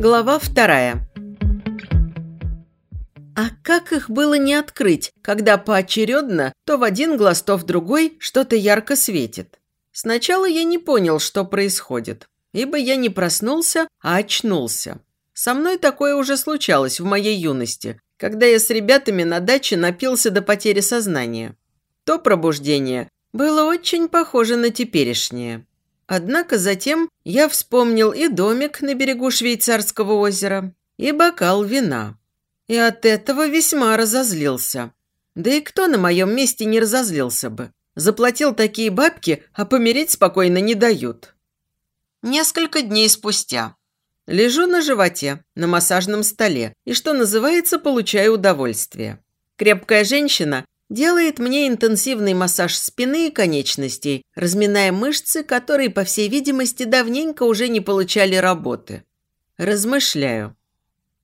Глава вторая. А как их было не открыть, когда поочередно то в один глаз, то в другой что-то ярко светит? Сначала я не понял, что происходит, ибо я не проснулся, а очнулся. Со мной такое уже случалось в моей юности, когда я с ребятами на даче напился до потери сознания. То пробуждение было очень похоже на теперешнее. Однако затем я вспомнил и домик на берегу Швейцарского озера, и бокал вина. И от этого весьма разозлился. Да и кто на моем месте не разозлился бы? Заплатил такие бабки, а помереть спокойно не дают. Несколько дней спустя. Лежу на животе, на массажном столе, и, что называется, получаю удовольствие. Крепкая женщина делает мне интенсивный массаж спины и конечностей, разминая мышцы, которые, по всей видимости, давненько уже не получали работы. Размышляю.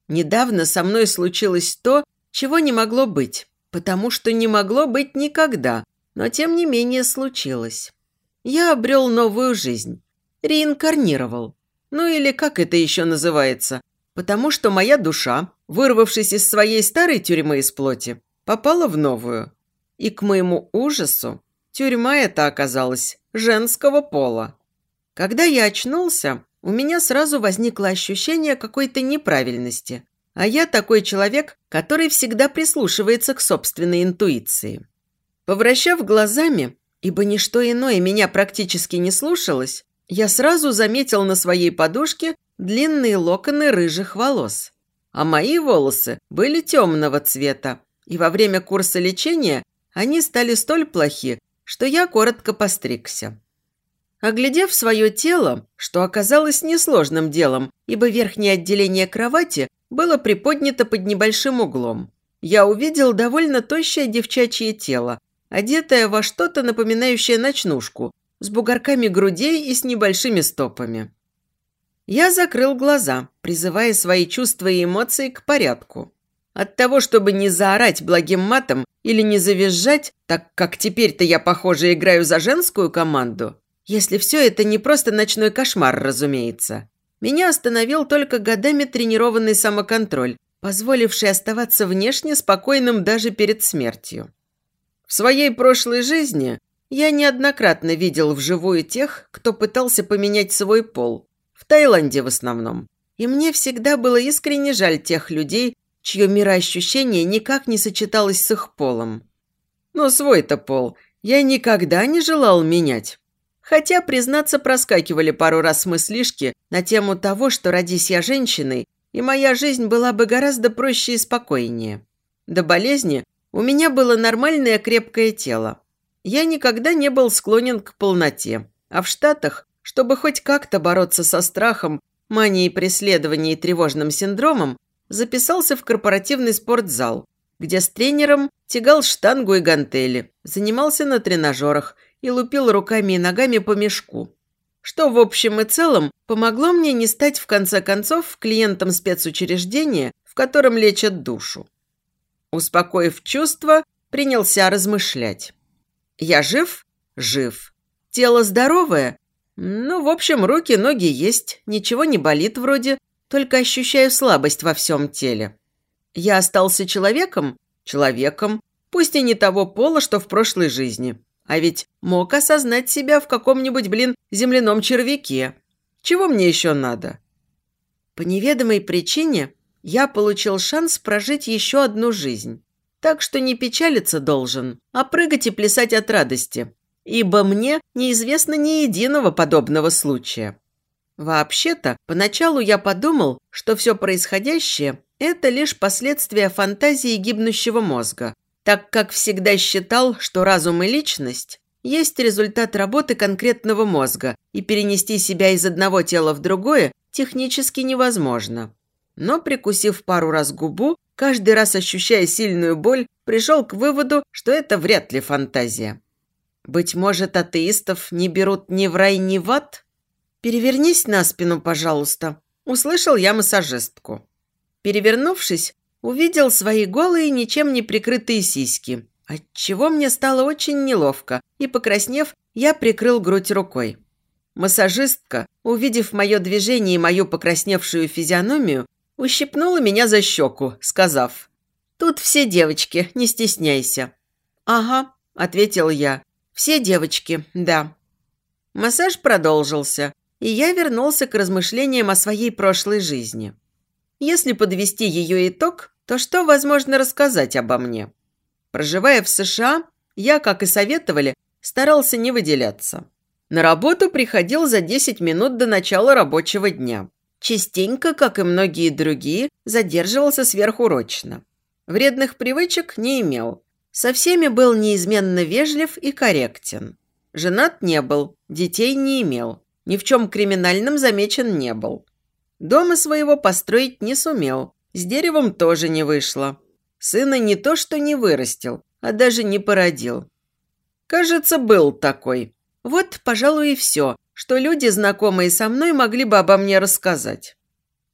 Недавно со мной случилось то, чего не могло быть, потому что не могло быть никогда, но тем не менее случилось. Я обрел новую жизнь. Реинкарнировал. Ну или как это еще называется? Потому что моя душа, вырвавшись из своей старой тюрьмы из плоти, попала в новую. И к моему ужасу тюрьма эта оказалась женского пола. Когда я очнулся, у меня сразу возникло ощущение какой-то неправильности. А я такой человек, который всегда прислушивается к собственной интуиции. Повращав глазами, ибо ничто иное меня практически не слушалось, я сразу заметил на своей подушке длинные локоны рыжих волос. А мои волосы были темного цвета, и во время курса лечения они стали столь плохи, что я коротко постригся. Оглядев свое тело, что оказалось несложным делом, ибо верхнее отделение кровати было приподнято под небольшим углом, я увидел довольно тощее девчачье тело, одетое во что-то напоминающее ночнушку, с бугорками грудей и с небольшими стопами. Я закрыл глаза, призывая свои чувства и эмоции к порядку. От того, чтобы не заорать благим матом или не завизжать, так как теперь-то я, похоже, играю за женскую команду, если все это не просто ночной кошмар, разумеется. Меня остановил только годами тренированный самоконтроль, позволивший оставаться внешне спокойным даже перед смертью. В своей прошлой жизни я неоднократно видел вживую тех, кто пытался поменять свой пол. В Таиланде в основном. И мне всегда было искренне жаль тех людей, чье мироощущение никак не сочеталось с их полом. Но свой-то пол я никогда не желал менять. Хотя, признаться, проскакивали пару раз мыслишки на тему того, что родись я женщиной, и моя жизнь была бы гораздо проще и спокойнее. До болезни у меня было нормальное крепкое тело. Я никогда не был склонен к полноте, а в Штатах, чтобы хоть как-то бороться со страхом, манией преследования и тревожным синдромом, записался в корпоративный спортзал, где с тренером тягал штангу и гантели, занимался на тренажерах и лупил руками и ногами по мешку. Что в общем и целом помогло мне не стать в конце концов клиентом спецучреждения, в котором лечат душу. Успокоив чувства, принялся размышлять. Я жив? Жив. Тело здоровое? Ну, в общем, руки, ноги есть, ничего не болит вроде, только ощущаю слабость во всем теле. Я остался человеком? Человеком. Пусть и не того пола, что в прошлой жизни. А ведь мог осознать себя в каком-нибудь, блин, земляном червяке. Чего мне еще надо? По неведомой причине я получил шанс прожить еще одну жизнь. Так что не печалиться должен, а прыгать и плясать от радости. Ибо мне неизвестно ни единого подобного случая. Вообще-то, поначалу я подумал, что все происходящее – это лишь последствия фантазии гибнущего мозга, так как всегда считал, что разум и личность есть результат работы конкретного мозга, и перенести себя из одного тела в другое технически невозможно. Но, прикусив пару раз губу, каждый раз ощущая сильную боль, пришел к выводу, что это вряд ли фантазия. Быть может, атеистов не берут ни в рай, ни в ад – «Перевернись на спину, пожалуйста», – услышал я массажистку. Перевернувшись, увидел свои голые, ничем не прикрытые сиськи, отчего мне стало очень неловко, и, покраснев, я прикрыл грудь рукой. Массажистка, увидев мое движение и мою покрасневшую физиономию, ущипнула меня за щеку, сказав, «Тут все девочки, не стесняйся». «Ага», – ответил я, «все девочки, да». Массаж продолжился, и я вернулся к размышлениям о своей прошлой жизни. Если подвести ее итог, то что возможно рассказать обо мне? Проживая в США, я, как и советовали, старался не выделяться. На работу приходил за 10 минут до начала рабочего дня. Частенько, как и многие другие, задерживался сверхурочно. Вредных привычек не имел. Со всеми был неизменно вежлив и корректен. Женат не был, детей не имел. Ни в чем криминальном замечен не был. Дома своего построить не сумел. С деревом тоже не вышло. Сына не то что не вырастил, а даже не породил. Кажется, был такой. Вот, пожалуй, и все, что люди, знакомые со мной, могли бы обо мне рассказать.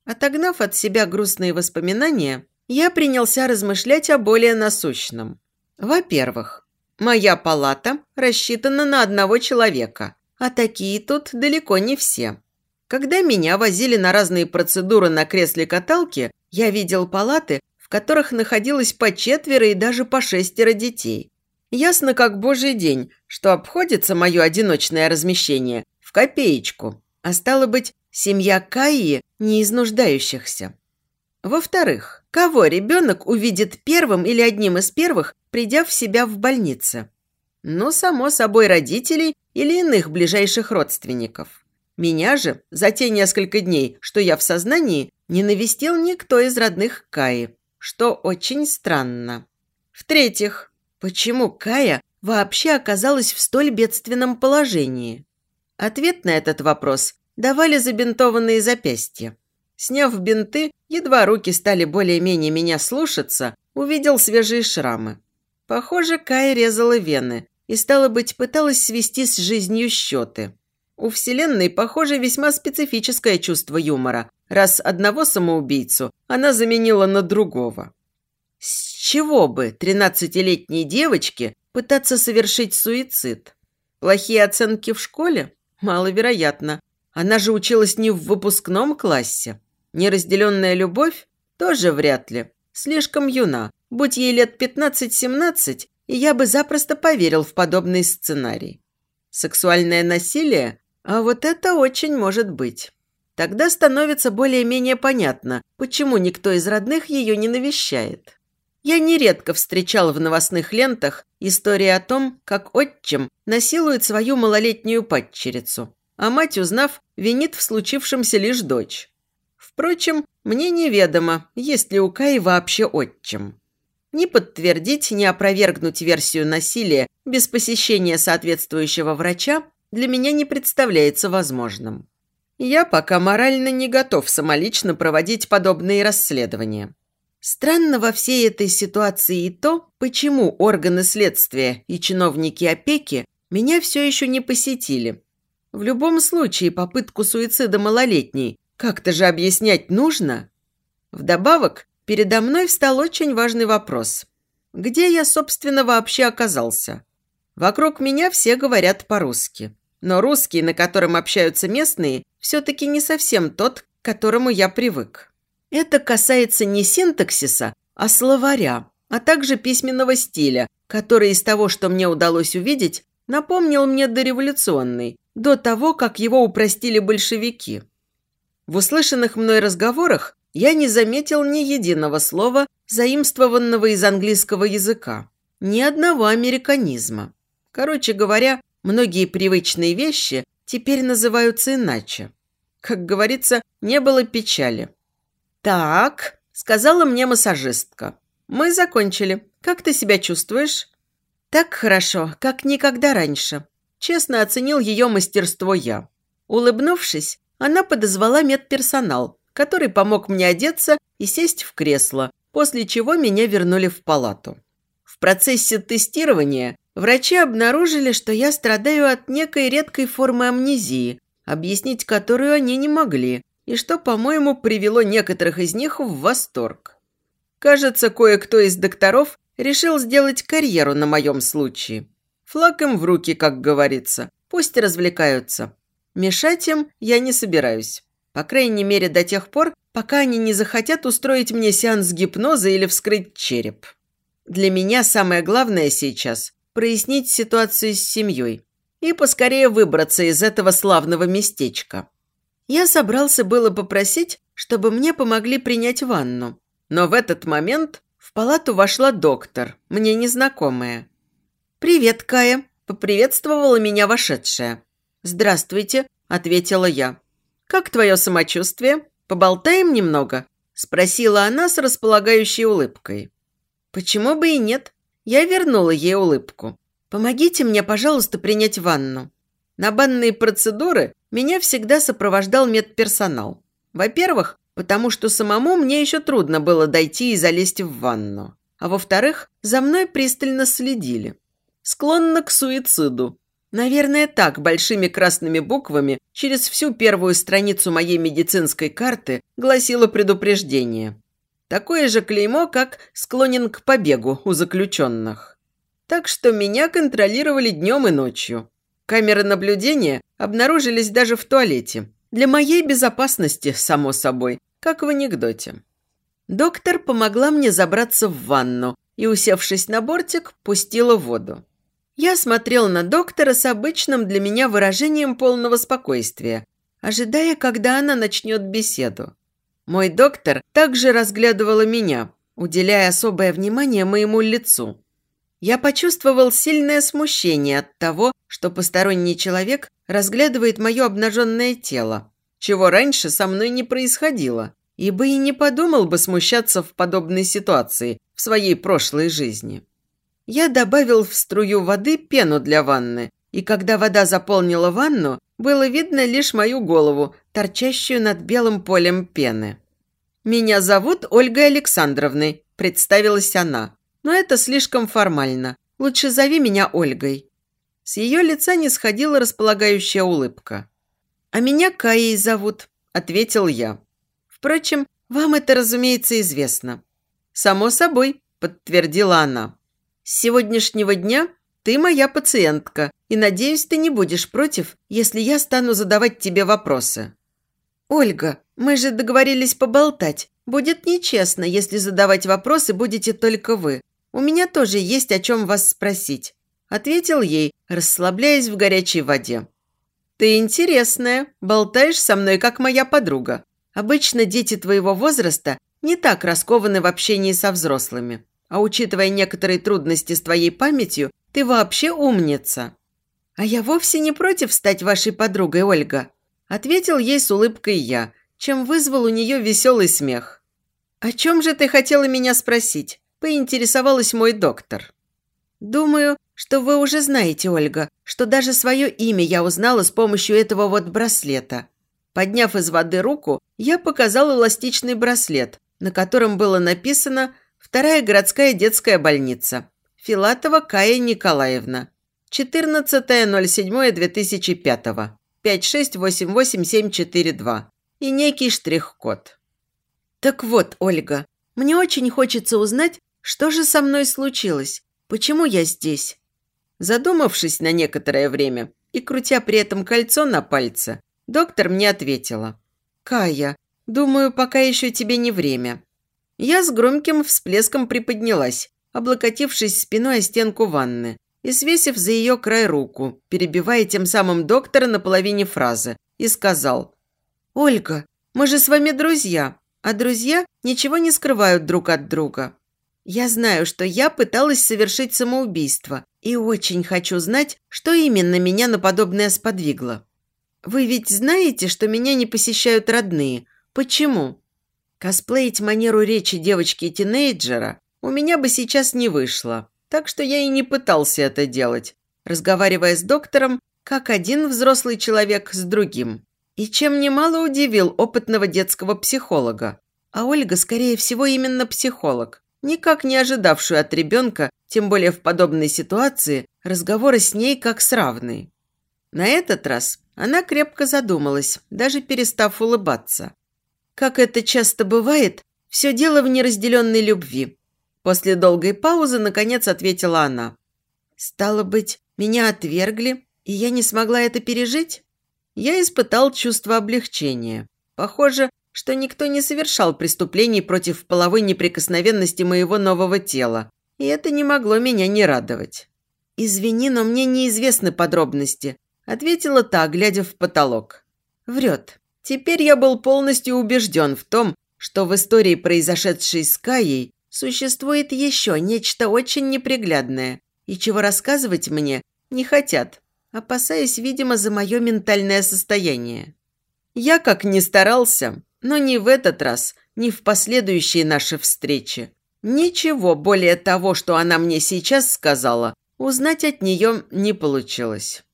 Отогнав от себя грустные воспоминания, я принялся размышлять о более насущном. Во-первых, моя палата рассчитана на одного человека, а такие тут далеко не все. Когда меня возили на разные процедуры на кресле-каталке, я видел палаты, в которых находилось по четверо и даже по шестеро детей. Ясно как божий день, что обходится мое одиночное размещение в копеечку, а стало быть, семья Каи не из нуждающихся. Во-вторых, кого ребенок увидит первым или одним из первых, придя в себя в больнице? Ну, само собой, родителей или иных ближайших родственников. Меня же за те несколько дней, что я в сознании, не навестил никто из родных Каи, что очень странно. В-третьих, Почему Кая вообще оказалась в столь бедственном положении? Ответ на этот вопрос давали забинтованные запястья. Сняв бинты, едва руки стали более-менее меня слушаться, увидел свежие шрамы. Похоже, Кая резала вены и, стало быть, пыталась свести с жизнью счеты. У Вселенной, похоже, весьма специфическое чувство юмора, раз одного самоубийцу она заменила на другого. С чего бы тринадцатилетней девочке пытаться совершить суицид? Плохие оценки в школе? Маловероятно. Она же училась не в выпускном классе. Неразделенная любовь? Тоже вряд ли. Слишком юна. Будь ей лет 15-17, и я бы запросто поверил в подобный сценарий. Сексуальное насилие? А вот это очень может быть. Тогда становится более-менее понятно, почему никто из родных ее не навещает. Я нередко встречал в новостных лентах истории о том, как отчим насилует свою малолетнюю падчерицу, а мать, узнав, винит в случившемся лишь дочь. Впрочем, мне неведомо, есть ли у Каи вообще отчим. Ни подтвердить, ни опровергнуть версию насилия без посещения соответствующего врача для меня не представляется возможным. Я пока морально не готов самолично проводить подобные расследования. Странно во всей этой ситуации и то, почему органы следствия и чиновники опеки меня все еще не посетили. В любом случае попытку суицида малолетней как-то же объяснять нужно. Вдобавок, передо мной встал очень важный вопрос. Где я, собственно, вообще оказался? Вокруг меня все говорят по-русски. Но русский, на котором общаются местные, все-таки не совсем тот, к которому я привык. Это касается не синтаксиса, а словаря, а также письменного стиля, который из того, что мне удалось увидеть, напомнил мне дореволюционный, до того, как его упростили большевики. В услышанных мной разговорах я не заметил ни единого слова, заимствованного из английского языка, ни одного американизма. Короче говоря, многие привычные вещи теперь называются иначе. Как говорится, не было печали. «Так», – сказала мне массажистка. «Мы закончили. Как ты себя чувствуешь?» «Так хорошо, как никогда раньше». Честно оценил ее мастерство я. Улыбнувшись, она подозвала медперсонал, который помог мне одеться и сесть в кресло, после чего меня вернули в палату. В процессе тестирования врачи обнаружили, что я страдаю от некой редкой формы амнезии, объяснить которую они не могли, и что, по-моему, привело некоторых из них в восторг. Кажется, кое-кто из докторов решил сделать карьеру на моем случае. Флаг им в руки, как говорится. Пусть развлекаются. Мешать им я не собираюсь. По крайней мере, до тех пор, пока они не захотят устроить мне сеанс гипноза или вскрыть череп. Для меня самое главное сейчас – прояснить ситуацию с семьей и поскорее выбраться из этого славного местечка. Я собрался было попросить, чтобы мне помогли принять ванну, но в этот момент в палату вошла доктор, мне незнакомая. «Привет, Кая», – поприветствовала меня вошедшая. «Здравствуйте», – ответила я. «Как твое самочувствие? Поболтаем немного?» – спросила она с располагающей улыбкой. «Почему бы и нет?» Я вернула ей улыбку. «Помогите мне, пожалуйста, принять ванну». На банные процедуры меня всегда сопровождал медперсонал. Во-первых, потому что самому мне еще трудно было дойти и залезть в ванну. А во-вторых, за мной пристально следили. Склонна к суициду. Наверное, так большими красными буквами через всю первую страницу моей медицинской карты гласило предупреждение. Такое же клеймо, как «склонен к побегу» у заключенных. Так что меня контролировали днем и ночью. Камеры наблюдения обнаружились даже в туалете. Для моей безопасности, само собой, как в анекдоте. Доктор помогла мне забраться в ванну и, усевшись на бортик, пустила воду. Я смотрел на доктора с обычным для меня выражением полного спокойствия, ожидая, когда она начнет беседу. Мой доктор также разглядывала меня, уделяя особое внимание моему лицу. Я почувствовал сильное смущение от того, что посторонний человек разглядывает мое обнаженное тело, чего раньше со мной не происходило, ибо и не подумал бы смущаться в подобной ситуации в своей прошлой жизни. Я добавил в струю воды пену для ванны, и когда вода заполнила ванну, было видно лишь мою голову, торчащую над белым полем пены. «Меня зовут Ольгой Александровной», – представилась она. «Но это слишком формально. Лучше зови меня Ольгой». С ее лица не сходила располагающая улыбка. «А меня Каей зовут», – ответил я. «Впрочем, вам это, разумеется, известно». «Само собой», – подтвердила она. «С сегодняшнего дня ты моя пациентка, и, надеюсь, ты не будешь против, если я стану задавать тебе вопросы». «Ольга, мы же договорились поболтать. Будет нечестно, если задавать вопросы будете только вы. У меня тоже есть о чем вас спросить», – ответил ей, расслабляясь в горячей воде. «Ты интересная, болтаешь со мной, как моя подруга. Обычно дети твоего возраста не так раскованы в общении со взрослыми. А учитывая некоторые трудности с твоей памятью, ты вообще умница». «А я вовсе не против стать вашей подругой, Ольга», Ответил ей с улыбкой я, чем вызвал у нее веселый смех. «О чем же ты хотела меня спросить?» – поинтересовалась мой доктор. «Думаю, что вы уже знаете, Ольга, что даже свое имя я узнала с помощью этого вот браслета». Подняв из воды руку, я показал эластичный браслет, на котором было написано «Вторая городская детская больница. Филатова Кая Николаевна. 14.07.2005». 5688742 и некий штрих-код. Так вот, Ольга, мне очень хочется узнать, что же со мной случилось, почему я здесь. Задумавшись на некоторое время и крутя при этом кольцо на пальце, доктор мне ответила. «Кая, думаю, пока еще тебе не время». Я с громким всплеском приподнялась, облокотившись спиной о стенку ванны, и свесив за ее край руку, перебивая тем самым доктора на половине фразы, и сказал «Ольга, мы же с вами друзья, а друзья ничего не скрывают друг от друга. Я знаю, что я пыталась совершить самоубийство и очень хочу знать, что именно меня на подобное сподвигло. Вы ведь знаете, что меня не посещают родные. Почему? Косплеить манеру речи девочки-тинейджера у меня бы сейчас не вышло так что я и не пытался это делать, разговаривая с доктором, как один взрослый человек с другим. И чем немало удивил опытного детского психолога. А Ольга, скорее всего, именно психолог, никак не ожидавшую от ребенка, тем более в подобной ситуации, разговора с ней как с равной. На этот раз она крепко задумалась, даже перестав улыбаться. Как это часто бывает, все дело в неразделенной любви, После долгой паузы, наконец, ответила она. «Стало быть, меня отвергли, и я не смогла это пережить?» я испытал чувство облегчения. Похоже, что никто не совершал преступлений против половой неприкосновенности моего нового тела, и это не могло меня не радовать. «Извини, но мне неизвестны подробности», – ответила та, глядя в потолок. Врет. Теперь я был полностью убежден в том, что в истории, произошедшей с Каей, существует еще нечто очень неприглядное, и чего рассказывать мне не хотят, опасаясь, видимо, за мое ментальное состояние. Я как ни старался, но ни в этот раз, ни в последующие наши встречи. Ничего более того, что она мне сейчас сказала, узнать от нее не получилось.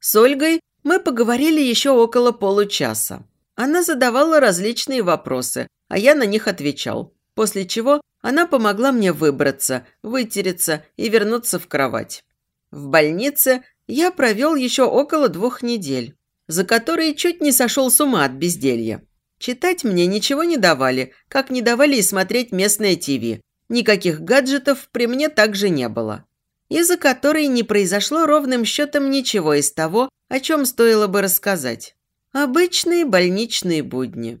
С Ольгой мы поговорили еще около получаса. Она задавала различные вопросы, а я на них отвечал. После чего она помогла мне выбраться, вытереться и вернуться в кровать. В больнице я провел еще около двух недель, за которые чуть не сошел с ума от безделья. Читать мне ничего не давали, как не давали и смотреть местное ТВ. Никаких гаджетов при мне также не было. Из-за которой не произошло ровным счетом ничего из того, о чем стоило бы рассказать. Обычные больничные будни.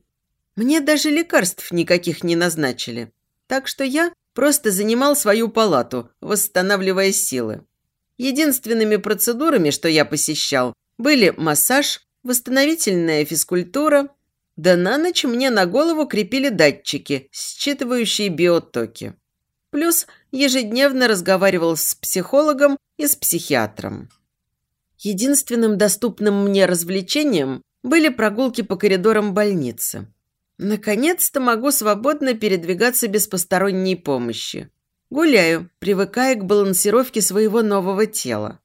Мне даже лекарств никаких не назначили. Так что я просто занимал свою палату, восстанавливая силы. Единственными процедурами, что я посещал, были массаж, восстановительная физкультура, да на ночь мне на голову крепили датчики, считывающие биотоки. Плюс ежедневно разговаривал с психологом и с психиатром. Единственным доступным мне развлечением были прогулки по коридорам больницы. Наконец-то могу свободно передвигаться без посторонней помощи. Гуляю, привыкая к балансировке своего нового тела.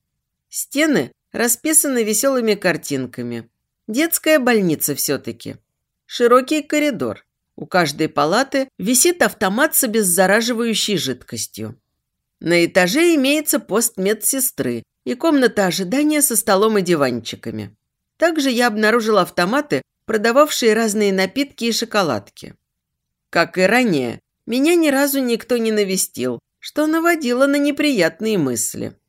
Стены расписаны веселыми картинками. Детская больница все-таки. Широкий коридор. У каждой палаты висит автомат с обеззараживающей жидкостью. На этаже имеется пост медсестры и комната ожидания со столом и диванчиками. Также я обнаружил автоматы продававшие разные напитки и шоколадки. Как и ранее, меня ни разу никто не навестил, что наводило на неприятные мысли.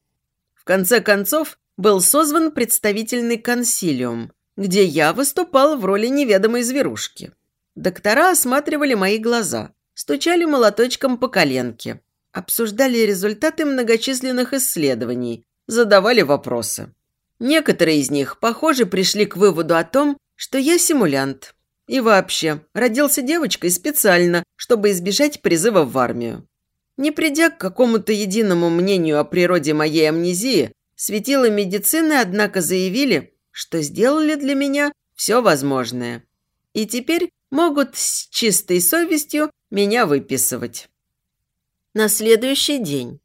В конце концов, был созван представительный консилиум, где я выступал в роли неведомой зверушки. Доктора осматривали мои глаза, стучали молоточком по коленке, обсуждали результаты многочисленных исследований, задавали вопросы. Некоторые из них, похоже, пришли к выводу о том, что я симулянт. И вообще, родился девочкой специально, чтобы избежать призыва в армию. Не придя к какому-то единому мнению о природе моей амнезии, светила медицины, однако, заявили, что сделали для меня все возможное. И теперь могут с чистой совестью меня выписывать. На следующий день.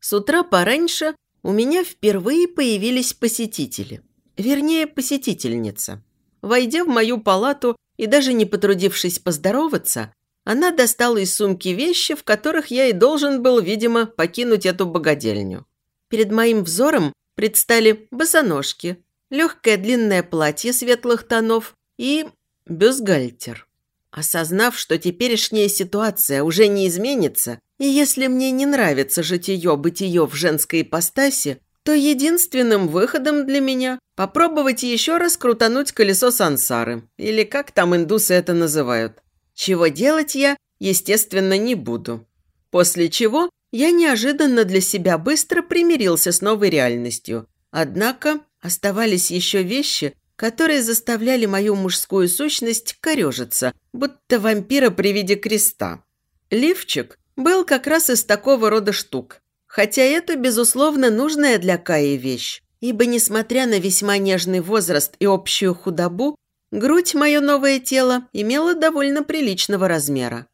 С утра пораньше у меня впервые появились посетители. Вернее, посетительница. Войдя в мою палату и даже не потрудившись поздороваться, она достала из сумки вещи, в которых я и должен был, видимо, покинуть эту богадельню. Перед моим взором предстали босоножки, легкое длинное платье светлых тонов и бюстгальтер. Осознав, что теперешняя ситуация уже не изменится, и если мне не нравится житие-бытие в женской ипостаси, то единственным выходом для меня – попробовать еще раз крутануть колесо сансары, или как там индусы это называют. Чего делать я, естественно, не буду. После чего я неожиданно для себя быстро примирился с новой реальностью. Однако оставались еще вещи, которые заставляли мою мужскую сущность корежиться, будто вампира при виде креста. Лифчик был как раз из такого рода штук. Хотя это, безусловно, нужная для Каи вещь, ибо, несмотря на весьма нежный возраст и общую худобу, грудь мое новое тело имела довольно приличного размера.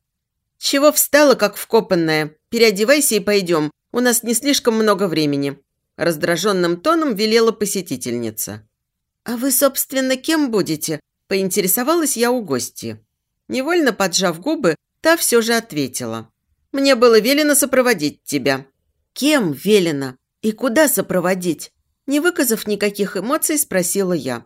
«Чего встала, как вкопанная? Переодевайся и пойдем, у нас не слишком много времени», раздраженным тоном велела посетительница. «А вы, собственно, кем будете?» – поинтересовалась я у гости. Невольно поджав губы, та все же ответила. «Мне было велено сопроводить тебя». Кем велено? И куда сопроводить? Не выказав никаких эмоций, спросила я.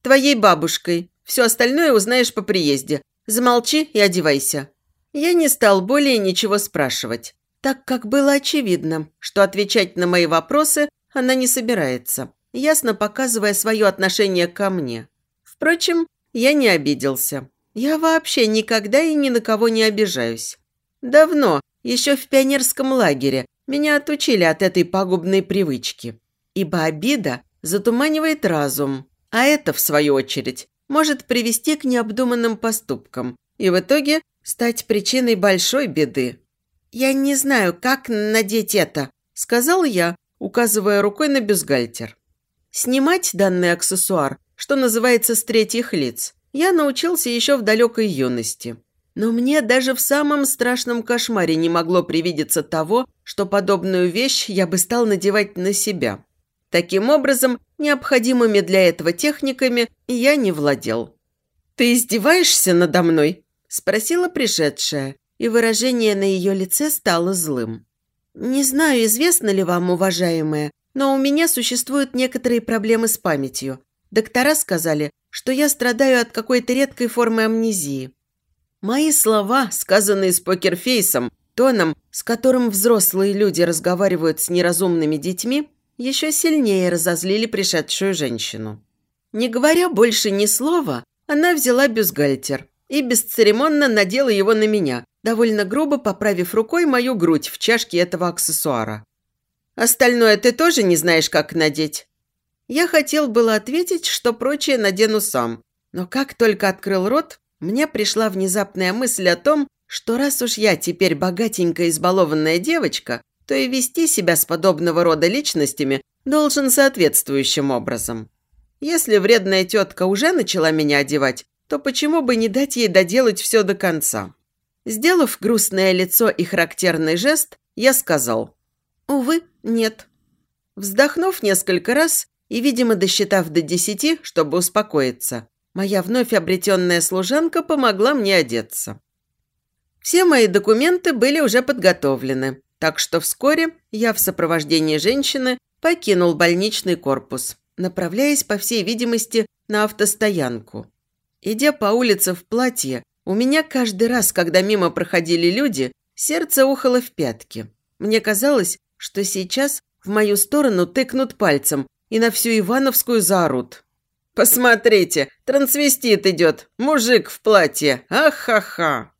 Твоей бабушкой. Все остальное узнаешь по приезде. Замолчи и одевайся. Я не стал более ничего спрашивать, так как было очевидно, что отвечать на мои вопросы она не собирается. Ясно показывая свое отношение ко мне. Впрочем, я не обиделся. Я вообще никогда и ни на кого не обижаюсь. Давно, еще в пионерском лагере, меня отучили от этой пагубной привычки. Ибо обида затуманивает разум, а это, в свою очередь, может привести к необдуманным поступкам и в итоге стать причиной большой беды. «Я не знаю, как надеть это», – сказал я, указывая рукой на бюстгальтер. Снимать данный аксессуар, что называется, с третьих лиц, я научился еще в далекой юности. Но мне даже в самом страшном кошмаре не могло привидеться того, что подобную вещь я бы стал надевать на себя. Таким образом, необходимыми для этого техниками я не владел. «Ты издеваешься надо мной?» – спросила пришедшая, и выражение на ее лице стало злым. «Не знаю, известно ли вам, уважаемая, но у меня существуют некоторые проблемы с памятью. Доктора сказали, что я страдаю от какой-то редкой формы амнезии. Мои слова, сказанные с покерфейсом, тоном, с которым взрослые люди разговаривают с неразумными детьми, еще сильнее разозлили пришедшую женщину. Не говоря больше ни слова, она взяла бюстгальтер и бесцеремонно надела его на меня, довольно грубо поправив рукой мою грудь в чашке этого аксессуара. Остальное ты тоже не знаешь, как надеть?» Я хотел было ответить, что прочее надену сам. Но как только открыл рот, мне пришла внезапная мысль о том, что раз уж я теперь богатенькая избалованная девочка, то и вести себя с подобного рода личностями должен соответствующим образом. Если вредная тетка уже начала меня одевать, то почему бы не дать ей доделать все до конца? Сделав грустное лицо и характерный жест, я сказал Увы, нет. Вздохнув несколько раз и, видимо, досчитав до десяти, чтобы успокоиться, моя вновь обретенная служанка помогла мне одеться. Все мои документы были уже подготовлены, так что вскоре я в сопровождении женщины покинул больничный корпус, направляясь, по всей видимости, на автостоянку. Идя по улице в платье, у меня каждый раз, когда мимо проходили люди, сердце ухало в пятки. Мне казалось, что сейчас в мою сторону тыкнут пальцем и на всю Ивановскую заорут. «Посмотрите, трансвестит идет, мужик в платье, ах-ха-ха!»